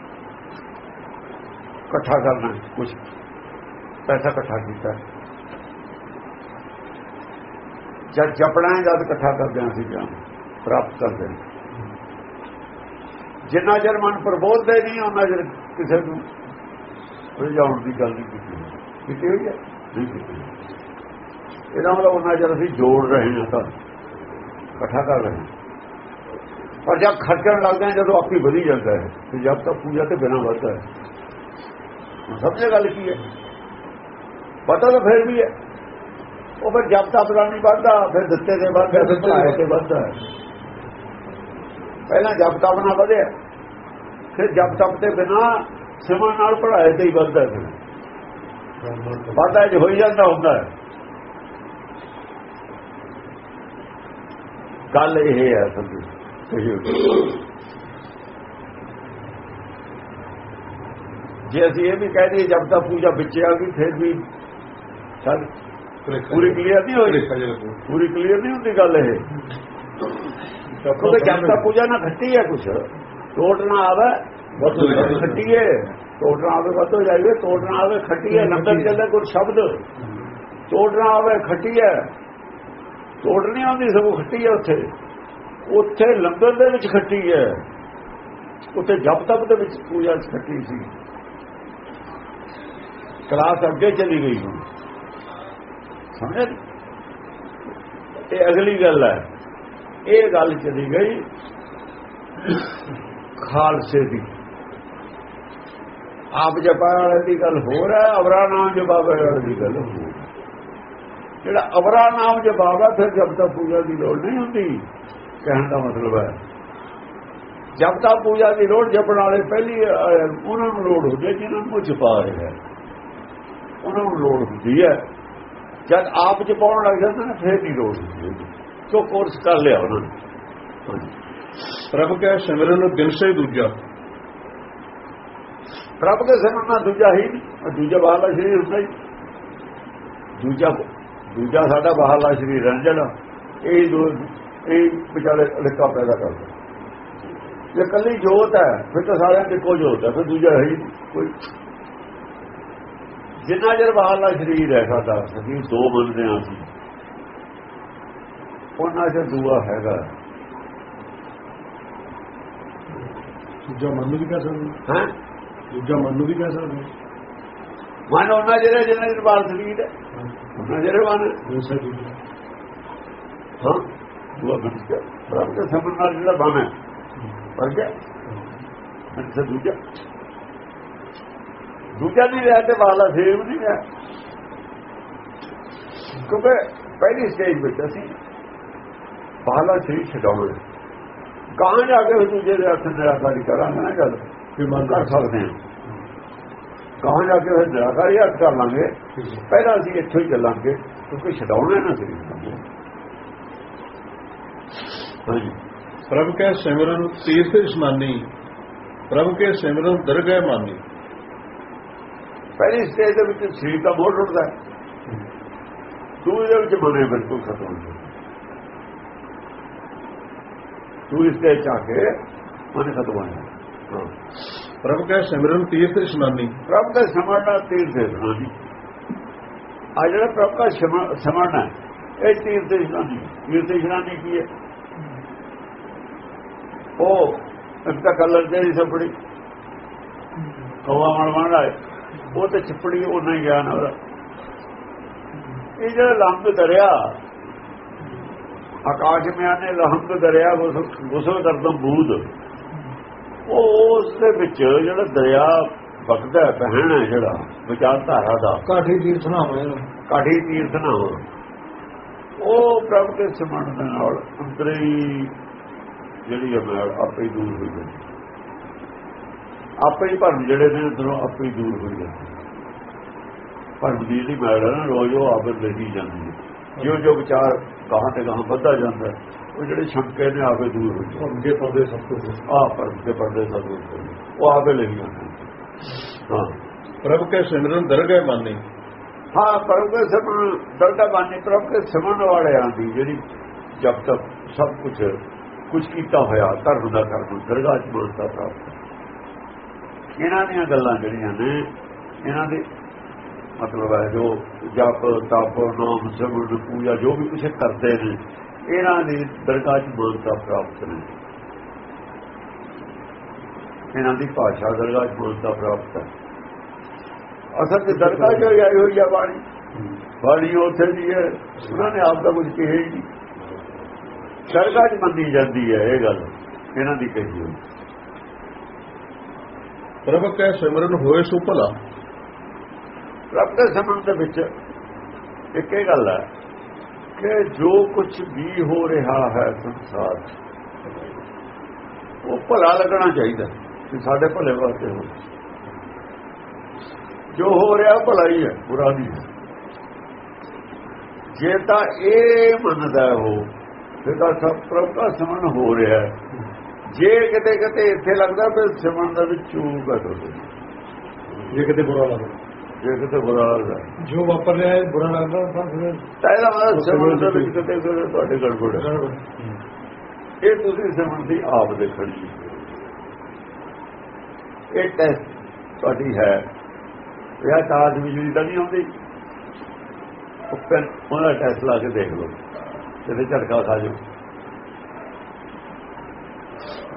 ਇਕੱਠਾ ਕਰਨਾ ਕੁਝ ਪੈਸਾ ਇਕੱਠਾ ਕੀਤਾ। ਜਦ ਜਪਣਾ ਹੈ ਜਦ ਇਕੱਠਾ ਕਰਦੇ ਹਾਂ ਅਸੀਂ ਗਿਆਨ ਪ੍ਰਾਪਤ ਕਰਦੇ ਹਾਂ। ਜਿੰਨਾ ਚਿਰ ਮਨ ਪ੍ਰਬੋਧਦੇ ਨਹੀਂ ਉਹਨਾਂ ਚਿਰ ਕਿਸੇ ਨੂੰ ਰਜਾਉਣ ਦੀ ਗੱਲ ਨਹੀਂ ਕੀਤੀ ਕੀਤੀ ਹੋਈ ਹੈ? ਇਹਦਾ ਮਤਲਬ ਉਹਨਾਂ ਚਿਰ ਅਸੀਂ ਜੋੜ ਰਹੇ ਹਾਂ ਤਾਂ ਇਕੱਠਾ ਕਰ ਰਹੇ ਹਾਂ। ਪਰ ਜਦ ਖਰਚਣ ਲੱਗਦੇ ਹਾਂ ਜਦੋਂ ਆਪੀ ਵਧੀ ਜਾਂਦਾ ਹੈ, ਤੇ ਜਦ ਤੱਕ ਪੂਜਾ ਤੇ ਬਿਨਾਂ ਵਧਦਾ ਹੈ। ਸਮਝੇ ਗੱਲ ਕੀ ਹੈ? ਪਤਾ ਤਾਂ ਫਿਰ ਵੀ ਹੈ। ਉਹ ਫਿਰ ਜਦ ਤੱਕ ਦਾ ਨਹੀਂ ਵੱਧਦਾ, ਫਿਰ ਦਿੱਤੇ ਦੇ ਵੱਧਦਾ ਫਿਰ ਪੜਾਏ ਤੇ ਵੱਧਦਾ ਹੈ। ਪਹਿਲਾਂ ਜਪ ਤਪ ਨਾਲ ਵਧਿਆ, ਫਿਰ ਜਪ ਤਪ ਤੇ ਬਿਨਾ ਸਿਮਰਨ ਨਾਲ ਪੜਾਏ ਤੇ ਹੀ ਵੱਧਦਾ ਫਿਰ ਵਾਧਾ ਜੇ ਹੋਈ ਜਾਂਦਾ ਹੁੰਦਾ ਹੈ। ਗੱਲ ਇਹ ਹੈ ਅਸਲ ਵਿੱਚ। ਜੇ ਅਸੀਂ ਇਹ ਵੀ ਕਹਿ ਦਈਏ ਜਦ ਤੱਕ ਪੂਜਾ ਵਿੱਚ ਆ ਗਈ ਫਿਰ ਵੀ ਚੱਲ ਪੂਰੀ ਕਲੀਅਰ ਨਹੀਂ ਹੋਈ। ਪੂਰੀ ਕਲੀਅਰ ਨਹੀਂ ਹੁੰਦੀ ਗੱਲ ਇਹ। ਕਿਉਂਕਿ ਜਦ ਤੱਕ ਪੂਜਾ ਨਾ ਖੱਟੀ ਹੈ ਕੁਛ। ਟੋਟ ਨਾ ਆਵੇ ਖੱਟੀ ਹੈ। ਟੋਟ ਨਾ ਆਵੇ ਹੋ ਜਾਈਏ ਟੋਟ ਨਾ ਆਵੇ ਖੱਟੀ ਹੈ। ਨੰਦਰ ਚੱਲੇ ਕੋਈ ਸ਼ਬਦ। ਤੋੜਨਾ ਆਵੇ ਖੱਟੀ ਹੈ। ਤੋੜ ਨਹੀਂ ਆਉਂਦੀ ਸਭ ਖੱਟੀ ਹੈ ਉੱਥੇ। ਉੱਥੇ ਲੰਗਰ ਦੇ ਵਿੱਚ ਖੱਟੀ ਹੈ। ਉੱਥੇ ਜਪ ਤਪ ਦੇ ਵਿੱਚ ਪੂਜਾ ਖੱਟੀ ਸੀ। ਕਲਾਸ ਅੱਗੇ ਚਲੀ ਗਈ। ਹੁਣ ਸਮਝੇ ਇਹ ਅਗਲੀ ਗੱਲ ਹੈ। ਇਹ ਗੱਲ ਚਲੀ ਗਈ ਖਾਲਸੇ ਦੀ। ਆਪ ਜਪਾ ਵਾਲੇ ਦੀ ਗੱਲ ਹੋਰ ਹੈ, ਅਵਰਾ ਨਾਮ ਜਪਾਵੇ ਵਾਲੇ ਦੀ ਗੱਲ ਹੋਰ ਜਿਹੜਾ ਅਵਰਾ ਨਾਮ ਜਪਾਵਾ ਫਿਰ ਜਪਤਾ ਪੂਜਾ ਦੀ ਲੋੜ ਨਹੀਂ ਹੁੰਦੀ। ਕਹਿਣ ਦਾ ਮਤਲਬ ਹੈ ਜਪਤਾ ਪੂਜਾ ਦੀ ਲੋੜ ਜਪਣ ਵਾਲੇ ਪਹਿਲੀ ਉਹਨਾਂ ਨੂੰ ਲੋੜ ਹੁੰਦੀ ਹੈ ਜਿਨ੍ਹਾਂ ਨੂੰ ਉਹ ਜਪਾ ਰਿਹਾ ਉਹਨਾਂ ਨੂੰ ਲੋੜ ਹੁੰਦੀ ਹੈ। ਜਦ ਆਪ ਜਪਾਉਣ ਲੱਗ ਜਾਂਦਾ ਨਾ, ਫਿਰ ਨਹੀਂ ਲੋੜ ਹੁੰਦੀ ਸੋ ਕੋਰਸ ਕਰ ਲਿਆ ਉਹਨਾਂ ਨੇ। ਹਾਂਜੀ। ਪ੍ਰਭ ਕੈ ਸਿਮਰਨ ਦਿਨ ਸੇ ਦੂਜਾ। ਪ੍ਰਭ ਦੇ ਸਿਮਰਨ ਦੂਜਾ ਹੀ ਨਹੀਂ ਦੂਜਾ ਬਾਹਰਲਾ ਸ਼ਰੀਰ ਹੁੰਦਾ ਹੀ। ਦੂਜਾ ਦੂਜਾ ਸਾਡਾ ਬਾਹਰਲਾ ਸ਼ਰੀਰ ਰੰਜਨ ਇਹ ਦੋ ਇਹ ਵਿਚਾਲੇ ਲਿਕਾ ਪੈਦਾ ਕਰਦਾ। ਜੇ ਕੱਲੀ ਜੋਤ ਹੈ ਫਿਰ ਤਾਂ ਸਾਰਿਆਂ ਦੇ ਇੱਕੋ ਜੋਤ ਹੈ ਫਿਰ ਦੂਜਾ ਹੈ ਕੋਈ। ਜਿੰਨਾ ਚਿਰ ਬਾਹਰਲਾ ਸ਼ਰੀਰ ਹੈ ਸਾਡਾ ਅਸੀਂ ਦੋ ਮੰਨਦੇ ਹਾਂ ਅਸੀਂ। ਉਹਨਾਂ ਚ ਦੂਆ ਹੈਗਾ। ਦੂਜਾ ਮਨ ਵੀ ਸਕਦੇ। ਹੈ? ਦੂਜਾ ਮਨ ਨੂੰ ਵੀ ਕਹਿ ਸਕਦੇ ਮਨ ਉਹਨਾਂ ਜਿਹੜੇ ਜਿੰਨਾ ਚਿਰ ਬਾਹਰ ਸ਼ਰੀਰ ਹੈ। ਉਹਨਾਂ ਜਿਹੜੇ ਮਨ। ਹਾਂ। ਬਣ ਗਿਆ ਪ੍ਰਭ ਦੇ ਸਮਝ ਨਾਲ ਜਿਹੜਾ ਬਣ ਹੈ। ਬਣ ਗਿਆ। ਅੱਛਾ ਦੂਜਾ। ਦੂਜਾ ਨਹੀਂ ਰਿਹਾ ਤੇ ਵਾਲਾ ਸੇਵ ਨਹੀਂ ਰਿਹਾ। ਕਿਉਂਕਿ ਪਹਿਲੀ ਸਟੇਜ ਵਿੱਚ ਅਸੀਂ ਬਾਹਲਾ ਸਰੀਰ ਛਡਾਉਣਾ ਕਹਾਂ ਜਾ ਕੇ ਦੂਜੇ ਦੇ ਹੱਥ ਨਿਰਾਕਾਰੀ ਕਰਾਂਗੇ ਨਾ ਗੱਲ। ਕਰ ਸਕਦੇ ਹਾਂ ਕਹਾਂ ਜਾ ਕੇ ਫਿਰ ਨਿਰਾਕਾਰੀ ਹੱਥ ਕਰ ਲਾਂਗੇ ਪਹਿਲਾਂ ਅਸੀਂ ਇੱਥੋਂ ਹੀ ਚੱਲਾਂਗੇ ਕਿਉਂਕਿ ਛਡਾਉਣਾ ਨਾ ਸਰੀਰ ਹਾਂਜੀ ਪ੍ਰਭ ਕੈ ਸਿਮਰਨ ਤੀਰਥ ਇਸ਼ਨਾਨੀ ਪ੍ਰਭ ਕੇ ਸਿਮਰਨ ਦਰਗਹਿ ਮਾਨੀ ਪਹਿਲੀ ਸਟੇਜ ਦੇ ਵਿੱਚ ਸਰੀਰ ਦਾ ਮੋੜ ਉੱਠਦਾ ਹੈ ਦੂਜੇ ਦੇ ਵਿੱਚ ਮਨੇ ਬਿਲਕੁਲ ਖਤਮ ਹੋ ਜਾਂਦਾ ਦੂਜੀ ਸਟੇਜ ਚ ਆ ਕੇ ਮਨ ਖਤਮ ਹੋ ਜਾਂਦਾ ਹਾਂ ਪ੍ਰਭ ਕੈ ਸਿਮਰਨ ਤੀਰਥ ਇਸ਼ਨਾਨੀ। ਪ੍ਰਭ ਦਾ ਸਮਰਨਾ ਤੀਰ ਦੇ ਆ ਜਿਹੜਾ ਪ੍ਰਭ ਦਾ ਸਮਰ- ਹੈ, ਇਹ ਤੀਰ ਇਸ਼ਨਾਨੀ। ਤੀਰ ਇਸ਼ਨਾਨੀ ਕੀ ਹੈ? ਉਹ ਇੱਕ ਤਾਂ ਕਲਰ ਜਿਹੜੀ ਸਪੜੀ ਕਵਾ ਮਣ ਮਣ ਆਏ। ਉਹ ਤੇ ਛਪੜੀ ਉਹ ਨਹੀਂ ਗਿਆਨ ਉਹਦਾ। ਇਹ ਜਿਹੜਾ ਲੰਬ ਦਰਿਆ ਆਕਾਸ਼ ਮੇ ਆਨੇ ਲਹੰਗ ਦਰਿਆ ਗੁਸਲ ਕਰਦਮ ਬੂਦ। ਉਹ ਉਸ ਦੇ ਵਿੱਚ ਜਿਹੜਾ ਦਰਿਆ ਵਗਦਾ ਬਹਿਣ ਹੈ ਜਿਹੜਾ ਵਿਚਾਰ ਧਾਰਾ ਦਾ। ਕਾਠੀ ਤੀਰਥ ਨਾ ਹੋਏ ਕਾਠੀ ਤੀਰਥ ਨਾ ਹੋ ਉਹ ਪ੍ਰਭ ਦੇ ਸਮਣ ਦੇ ਨਾਲ ਅੰਦਰ ਹੀ ਜਿਹੜੀ ਹੈ ਮੈਲ ਆਪੇ ਹੀ ਦੂਰ ਹੋ ਜਾਂਦੀ। ਆਪੇ ਹੀ ਭਰਮ ਜਿਹੜੇ ਨੇ ਅੰਦਰੋਂ ਆਪੇ ਹੀ ਦੂਰ ਹੋ ਜਾਂਦੇ। ਭਰਮ ਦੀ ਜਿਹੜੀ ਮੈਲ ਹੈ ਨਾ ਰੋਜ਼ ਉਹ ਆਪੇ ਲਈ ਜਾਂਦੀ ਹੈ। ਜਿਉਂ ਜੋ ਵਿਚਾਰ ਕਹਾਂ ਤੇ ਕਹਾਂ ਵੱਧਦਾ ਜਾਂਦਾ ਹੈ, ਉਹ ਜਿਹੜੇ ਸ਼ੰਕੇ ਨੇ ਆਪੇ ਦੂਰ ਹੋ ਜਾਂਦੇ ਅੱਗੇ ਪਰਦੇ ਸਭ ਤੋਂ ਆ ਭਰਮ ਦੇ ਪਰਦੇ ਸਭ ਜਾਂਦੇ। ਉਹ ਆਪੇ ਲਈ ਜਾਂਦੇ ਹਾਂ। ਪ੍ਰਭ ਕੇ ਸਿਮਰਨ ਦਰਗਹਿ ਮਾਨੀ ਹਾਂ ਪ੍ਰਭ ਦੇ ਸਮਣ ਦਰਦਾ ਬਾਣੀ ਪ੍ਰਭ ਦੇ ਸਮਣ ਵਾਲਿਆਂ ਦੀ ਜਿਹੜੀ ਜਬ ਤੱਕ ਸਭ ਕੁਝ ਕੁਝ ਕੀਤਾ ਹੋਇਆ ਧਰਮ ਦਾ ਕਰਮ ਦਰਗਾਹ ਚ ਮਾਨਤਾ ਪ੍ਰਾਪਤ ਇਹਨਾਂ ਦੀਆਂ ਗੱਲਾਂ ਜਿਹੜੀਆਂ ਨੇ ਇਹਨਾਂ ਦੇ ਮਤਲਬ ਹੈ ਜੋ ਜਪ ਤਪ ਨਾਮ ਸਿਮਰਨ ਪੂਜਾ ਜੋ ਵੀ ਕੁਝ ਕਰਦੇ ਨੇ ਇਹਨਾਂ ਦੀ ਦਰਗਾਹ ਚ ਮਾਨਤਾ ਪ੍ਰਾਪਤ ਨੇ ਇਹਨਾਂ ਦੀ ਭਾਸ਼ਾ ਦਰਗਾਹ ਚ ਮਾਨਤਾ ਪ੍ਰਾਪਤ ਹੈ। ਅਸਲ ਤੇ ਦਰਗਾਹ ਜੋ ਆਈ ਹੋਈ ਹੈ ਬਾਣੀ। ਬਾਣੀ ਉੱਥੇ ਦੀ ਹੈ ਉਹਨਾਂ ਨੇ ਆਪ ਦਾ ਕੁਝ ਕਿਹਾ ਹੀ ਨਹੀਂ। ਦਰਗਾਹ ਚ ਮੰਨੀ ਜਾਂਦੀ ਹੈ ਇਹ ਗੱਲ ਇਹਨਾਂ ਦੀ ਕਹੀ ਹੋਈ। ਪ੍ਰਭ ਕੈ ਸਿਮਰਨ ਹੋਏ ਸੋ ਭਲਾ। ਰੱਬ ਦੇ ਸਮਝ ਦੇ ਵਿੱਚ ਇੱਕ ਇਹ ਗੱਲ ਹੈ ਕਿ ਜੋ ਕੁਝ ਵੀ ਹੋ ਰਿਹਾ ਹੈ ਸੰਸਾਰ 'ਚ, ਉਹ ਭਲਾ ਲੱਗਣਾ ਚਾਹੀਦਾ ਕਿ ਸਾਡੇ ਭਲੇ ਵਾਸਤੇ ਹੋ। ਜੋ ਹੋ ਰਿਹਾ ਭਲਾ ਹੀ ਹੈ ਬੁਰਾ ਨਹੀਂ ਹੈ। ਜੇ ਤਾਂ ਇਹ ਮੰਨਦਾ ਹੋ ਫਿਰ ਤਾਂ ਸਭ ਪ੍ਰਭ ਦਾ ਸਮਨ ਹੋ ਰਿਹਾ ਜੇ ਕਿਤੇ ਕਿਤੇ ਇੱਥੇ ਲੱਗਦਾ ਫਿਰ ਸਮਨ ਦਾ ਵਿੱਚ ਚੂਕ ਹੈ ਤੁਹਾਡੇ ਜੇ ਕਿਤੇ ਬੁਰਾ ਲੱਗਦਾ। ਜੇ ਕਿਤੇ ਬੁਰਾ ਲੱਗਦਾ ਜੋ ਵਾਪਰ ਰਿਹਾ ਹੈ ਬੁਰਾ ਲੱਗਦਾ ਤਾਂ ਫਿਰ ਤਾਂ ਇਹਦਾ ਮਤਲਬ ਸਿਮਰਨ ਦੇ ਵਿੱਚ ਕਿਤੇ ਤੁਹਾਡੇ ਗੜਬੜ ਹੈ। ਇਹ ਤੁਸੀਂ ਸਿਮਰਨ ਦੀ ਆਪ ਦੇਖਣੀ ਇਹ ਟੈਸਟ ਤੁਹਾਡੀ ਹੈ। ਇਹ ਤਾਜ ਬਿਜਲੀ ਤਾਂ ਨਹੀਂ ਆਉਂਦੀ। ਉਹ ਫਿਰ ਉਹਦਾ ਟੈਸਟ ਲਾ ਕੇ ਦੇਖ ਲਓ। ਕਿਤੇ ਝਟਕਾ ਖਾ ਜਾਓ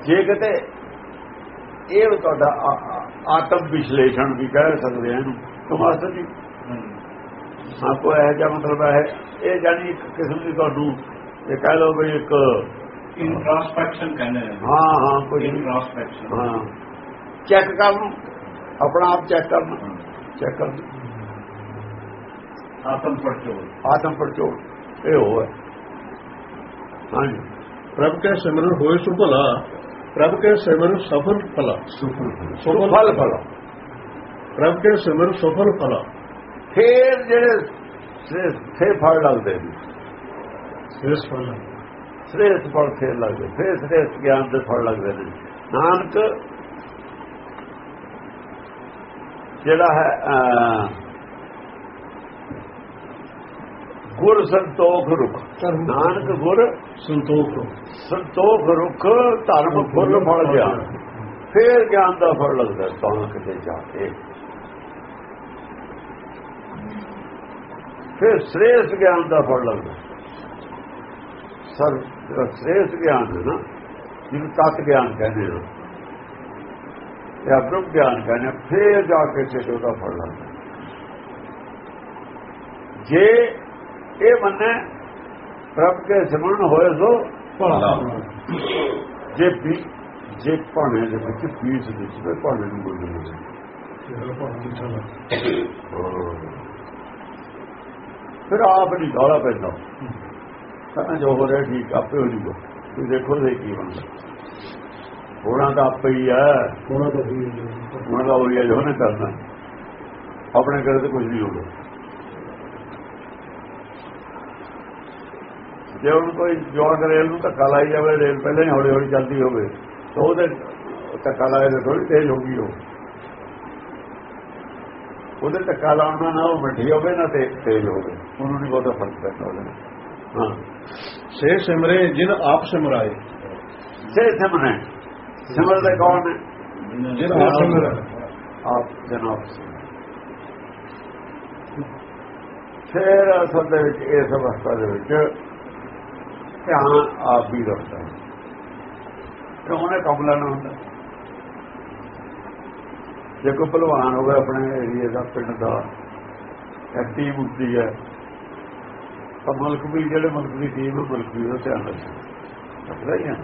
ਜੇ ਕਿਤੇ ਇਹ ਤੁਹਾਡਾ ਆਤਮ ਵਿਸ਼ਲੇਸ਼ਣ ਵੀ ਕਹਿ ਸਕਦੇ ਆ ਇਹਨੂੰ। ਤਾਂ ਮਾਸਟਰ ਜੀ ਆਪਕੋ ਇਹ ਜਿਹਾ ਮਤਲਬ ਹੈ ਇਹ ਜਾਨੀ ਇੱਕ ਕਿਸਮ ਦੀ ਤੁਹਾਨੂੰ ਇਹ ਕਹਿ ਲਓ ਵੀ ਇੱਕ ਇੰਟਰੋਸਪੈਕਸ਼ਨ ਕਹਿੰਦੇ ਨੇ ਹਾਂ ਹਾਂ ਕੋਈ ਇੰਟਰੋਸਪੈਕਸ਼ਨ ਹਾਂ ਚੈੱਕ ਕਰ ਨੂੰ ਆਪਣਾ ਆਪ ਚੈੱਕ ਕਰਨਾ ਚੈੱਕ ਕਰ ਆਤਮ ਪਰਚੋਲ ਆਤਮ ਪਰਚੋੜ ਇਹ ਹੋ ਹੈ ਹਾਂਜੀ ਪ੍ਰਭ ਕੇ ਸਿਮਰਨ ਹੋਏ ਸੁ ਭਲਾ ਪ੍ਰਭ ਕੇ ਸਿਮਰਨ ਸਫਲ ਫਲਾ ਸੁਫਲ ਫਲ ਫਲ ਪ੍ਰਭ ਕੇ ਸਿਮਰਨ ਸਫਲ ਫਲਾ ਫੇਰ ਜਿਹੜੇ ਫੇਰ ਫਲ ਲੱਗਦੇ ਨੇ। ਇਸ ਫਲ ਸ੍ਰੇਸ਼ਟ ਫਲ ਫੇਰ ਲੱਗਦੇ। ਫੇਰ ਸ੍ਰੇਸ਼ਟ ਗਿਆਨ ਦੇ ਫਲ ਲੱਗਦੇ ਨੇ। ਨਾਨਕ ਜਿਹੜਾ ਹੈ ਗੁਰ ਸੰਤੋਖ ਰੁਖ। ਨਾਨਕ ਗੁਰ ਸੰਤੋਖ ਸੰਤੋਖ ਰੁਖ ਧਰਮ ਫੁੱਲ ਫਲ ਗਿਆ। ਫੇਰ ਗਿਆਨ ਦਾ ਫਲ ਲੱਗਦਾ ਤਾਂ ਕਿਤੇ ਜਾ ਕੇ। ਫਿਰ ਸ੍ਰੇਸ਼ਟ ਗਿਆਨ ਦਾ ਫਲ ਲੱਗਦਾ ਸਰ ਸ੍ਰੇਸ਼ਟ ਗਿਆਨ ਹੈ ਨਾ ਜਿਹਨੂੰ ਤਤ ਗਿਆਨ ਕਹਿੰਦੇ ਨੇ ਇਹ ਬ੍ਰਹਮ ਗਿਆਨ ਕਹਿੰਦੇ ਆ, ਫੇਰ ਜਾ ਕੇ ਕਿਤੇ ਉਹਦਾ ਫਲ ਲੱਗਦਾ ਜੇ ਇਹ ਮੰਨੇ ਪ੍ਰਭ ਕੇ ਸਿਮਰਨ ਹੋਏ ਸੋ ਭਲਾ। ਜੇ ਵੀ ਜੇ ਭਾਣੇ ਦੇ ਵਿੱਚ ਪੀਸ ਦੇ ਵਿੱਚ ਭਾਣੇ ਨੂੰ ਬੋਲਦੇ ਦੀ ਚਲਾ ਫਿਰ ਆਪ ਨਹੀਂ ਗਾਲਾ ਪੈਂਦਾ। ਕਹਿੰਦਾ ਜੋ ਹੋ ਰਿਹਾ ਠੀਕ ਆਪੇ ਹੋ ਜੂਗਾ। ਤੁਸੀਂ ਦੇਖੋ ਦੇ ਕੀ ਬਣਦਾ ਹੋਣਾ ਤਾਂ ਆਪੇ ਹੀ ਹੈ। ਕੋਣਾ ਤਾਂ ਹੀ। ਉਹਨਾਂ ਦਾ ਹੋਇਆ ਜੋ ਨੇ ਕਰਨਾ। ਆਪਣੇ ਘਰ ਤੇ ਕੁਝ ਨਹੀਂ ਹੋਗਾ ਜੇ ਉਹਨੂੰ ਕੋਈ ਜੋੜ ਰੇਲ ਨੂੰ ਧੱਕਾ ਲਾਈ ਜਾਵੇ ਰੇਲ ਪਹਿਲਾਂ ਹੀ ਹੌਲੀ ਹੌਲੀ ਚੱਲਦੀ ਹੋਵੇ ਤਾਂ ਉਹਦੇ ਧੱਕਾ ਲਾਏ ਤੇ ਥੋੜੀ ਤੇਜ਼ ਹੋਗੀ ਉਹ। ਉਹਦੇ ਧੱਕਾ ਲਾਉਣਾ ਨਾ ਉਹ ਮਿੱਠੀ ਹੋਵੇ ਨਾ ਤੇ ਤੇਜ਼ ਹੋਵੇ। ਉਹਨੂੰ ਨਹੀਂ ਬਹੁਤਾ ਫ਼ਰਕ ਪੈਂਦਾ ਉਹਦੇ। ਹਾਂ। ਸੇ ਸਿਮਰੇ ਜਿਨ ਆਪ ਸਿਮਰਾਏ। ਸੇ ਸਿਮਰਨ ਸਿਮਰਦੇ ਕੌਣ ਨੇ? ਜਿਨ ਆਪ ਸਿਮਰਾਏ ਆਪ ਜਨਾਬ ਫਿਰ ਅਸਲ ਦੇ ਵਿੱਚ ਇਸ ਅਵਸਥਾ ਦੇ ਵਿੱਚ ਧਿਆਨ ਆਪ ਵੀ ਰੱਖਦਾ। ਹੈ ਤੇ ਉਹਨੇ ਕੰਮ ਲੈਣਾ ਹੁੰਦਾ। ਜੇ ਕੋਈ ਭਲਵਾਨ ਹੋਵੇ ਆਪਣੇ ਏਰੀਏ ਦਾ, ਪਿੰਡ ਦਾ ਐਕਟਿਵ ਹੁੰਦੀ ਹੈ, ਤਾਂ ਮੁਲਕ ਵੀ ਜਿਹੜੇ ਮੁਲਕ ਦੀ ਟੀਮ ਹੈ, ਮੁਲਕ ਵੀ ਉਹਦਾ ਧਿਆਨ ਰੱਖਦਾ ਹੀ ਹੈ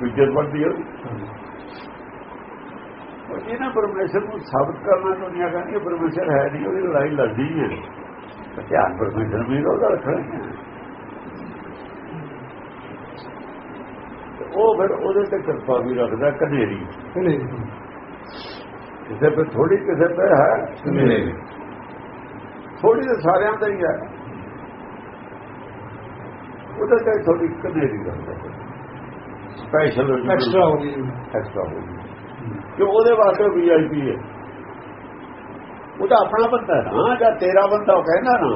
ਵਿਜੇਤ ਬਣਦੀ ਹੈ ਇਹਨਾਂ ਪਰਮੇਸ਼ਰ ਨੂੰ ਸਾਬਤ ਕਰਨਾ ਦੁਨੀਆ ਕਹਿੰਦੀ ਪਰਮੇਸ਼ਰ ਹੈ ਨਹੀਂ, ਉਹਦੀ ਲੜਾਈ ਲੜਦੀ ਹੈ ਧਿਆਨ ਪਰਮੇਸ਼ਰ ਵੀ ਉਹਦਾ ਰੱਖਣਾ ਉਹ ਫਿਰ ਉਹਦੇ ਤੇ ਕਿਰਪਾ ਵੀ ਰੱਖਦਾ ਕਨੇਰੀ। ਕਿਸੇ ਤੇ ਥੋੜੀ ਕਿਸੇ ਤੇ ਹੈ? ਥੋੜੀ ਤੇ ਸਾਰਿਆਂ ਤੇ ਹੀ ਹੈ। ਉਹਦੇ ਤੇ ਥੋੜੀ ਕਨੇਰੀ ਰੱਖਦਾ ਸਪੈਸ਼ਲ ਐਕਸਟਰਾ ਹੋ ਗਈ। ਐਕਸਟਰਾ ਹੋ ਗਈ। ਕਿ ਉਹਦੇ ਵਾਸਤੇ ਵੀਆਈਪੀ ਹੈ। ਉਹਦਾ ਆਪਣਾ ਬੰਦਾ ਹੈ ਨਾ ਜਾਂ ਤੇਰਾ ਬੰਦਾ ਉਹ ਕਹਿੰਦਾ ਨਾ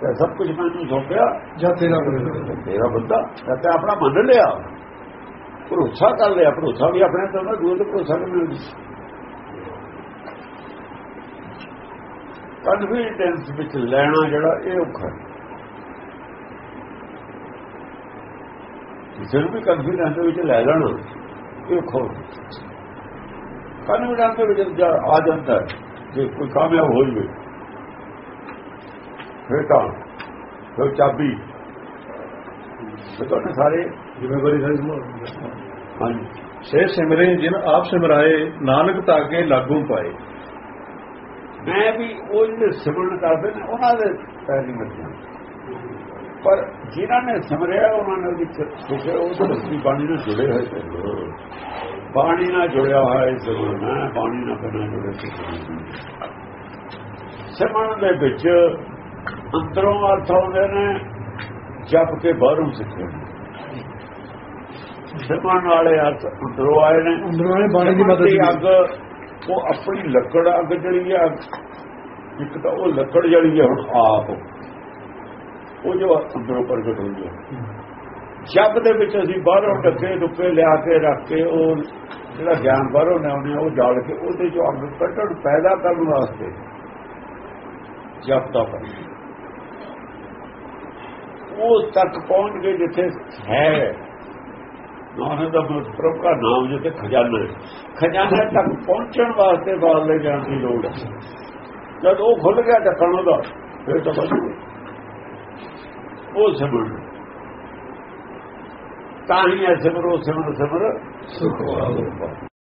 ਤੇ ਸਭ ਕੁਝ ਮੈਨੂੰ ਸੌਂਪਿਆ। ਜਾਂ ਤੇਰਾ ਬਣੇ ਤੇਰਾ ਬੰਦਾ ਜਾਂ ਤੇ ਆਪਣਾ ਮੰਨ ਲਿਆ। ਭਰੋਸਾ ਕਰ ਲਿਆ ਭਰੋਸਾ ਵੀ ਆਪਣੇ ਤੇ ਹੁੰਦਾ ਦੂਏ ਤੇ ਭਰੋਸਾ ਨਹੀਂ ਮਿਲਦਾ ਕਨਫੀਡੈਂਸ ਵਿੱਚ ਲੈਣਾ ਜਿਹੜਾ ਇਹ ਔਖਾ ਹੈ। ਨੂੰ ਵੀ ਕਨਫੀਡੈਂਸ ਵਿੱਚ ਲੈ ਲੈਣਾ ਇਹ ਔਖਾ ਕਨਫੀਡੈਂਸ ਵਿੱਚ ਆ ਜਾਂਦਾ ਜੇ ਕੋਈ ਕਾਮਯਾਬ ਹੋ ਜਵੇ ਫਿਰ ਤਾਂ ਫਿਰ ਚਾਬੀ। ਫਿਰ ਤਾਂ ਉਹਨੇ ਸਾਰੇ ਜ਼ਿੰਮੇਵਾਰੀ ਸਾਰੀ ਸੰਭਾਲ ਹਾਂਜੀ। ਸੇ ਸਿਮਰੇ ਜਿਨ ਆਪ ਸਿਮਰਾਏ ਨਾਨਕ ਤਾਗੇ ਲਾਗੂ ਪਾਏ। ਮੈਂ ਵੀ ਉਹ ਜਿਹੜੇ ਸਿਮਰਨ ਕਰਦੇ ਨੇ ਉਹਨਾਂ ਦੇ ਪੈਰ ਨਹੀਂ ਪਰ ਜਿਨ੍ਹਾਂ ਨੇ ਸਿਮਰਿਆ ਉਹਨਾਂ ਨੇ ਉਹਦੀ ਸੁਖੇ ਉਹ ਤਾਂ ਭਗਤੀ ਬਾਣੀ ਨਾਲ ਜੁੜੇ ਹੋਏ ਸੀ ਬਾਣੀ ਨਾਲ ਜੁੜਿਆ ਹੋਇਆ ਹੈ ਸਿਮਰਨ ਹੈ ਬਾਣੀ ਨਾਲ ਬਿਨਾਂ ਜੁੜੇ ਸਿਮਰਨ ਦੇ ਵਿੱਚ ਅੰਦਰੋਂ ਅਰਥ ਆਉਂਦੇ ਨੇ ਜਪ ਕੇ ਬਾਹਰੋਂ ਸਿੱਖੇ ਸਿਮਰਨ ਵਾਲੇ ਅਰਥ ਅੰਦਰੋਂ ਆਏ ਨੇ। ਅੰਦਰੋਂ ਬਾਣੀ ਦੀ ਮਦਦ ਅੱਗ ਉਹ ਆਪਣੀ ਲੱਕੜ ਅੱਗ ਜਿਹੜੀ ਹੈ ਇੱਕ ਤਾਂ ਉਹ ਲੱਕੜ ਜਿਹੜੀ ਹੈ ਹੁਣ ਆਪ, ਉਹ ਜੋ ਅੰਦਰੋਂ ਪ੍ਰਗਟ ਹੋਈ ਹੈ ਜਪ ਦੇ ਵਿੱਚ ਅਸੀਂ ਬਾਹਰੋਂ ਡੱਕੇ ਡੁੱਕੇ ਲਿਆ ਕੇ ਰੱਖ ਕੇ ਉਹ ਜਿਹੜਾ ਗਿਆਨ ਬਾਹਰੋਂ ਲਿਆਉਂਦੇ ਆ, ਉਹ ਜਾਲ ਕੇ ਉਹਦੇ ਜੋ ਅੱਗ ਪ੍ਰਗਟ ਪੈਦਾ ਕਰਨ ਵਾਸਤੇ ਜਪ ਦਾ ਕਰ ਉਹ ਤੱਕ ਪਹੁੰਚ ਗਏ ਜਿੱਥੇ ਹੈ। ਨਾਮ ਦਾ ਪ੍ਰਭ ਦਾ ਨਾਮ ਜਿੱਥੇ ਖਜ਼ਾਨਾ ਹੈ। ਖਜ਼ਾਨੇ ਤੱਕ ਪਹੁੰਚਣ ਵਾਸਤੇ ਬਾਲ ਲੈ ਜਾਣ ਦੀ ਲੋੜ ਹੈ। ਜਦ ਉਹ ਖੁੱਲ ਗਿਆ ਢੱਕਣ ਉਹਦਾ ਫਿਰ ਤਾਂ ਬਸ। ਉਹ ਸਿਮਰਨ ਤਾਂ ਹੀ ਐ ਸਿਮਰੋ ਸਿਮਰ ਸਿਮਰ। ਸੁਖ ਵਾਲੋ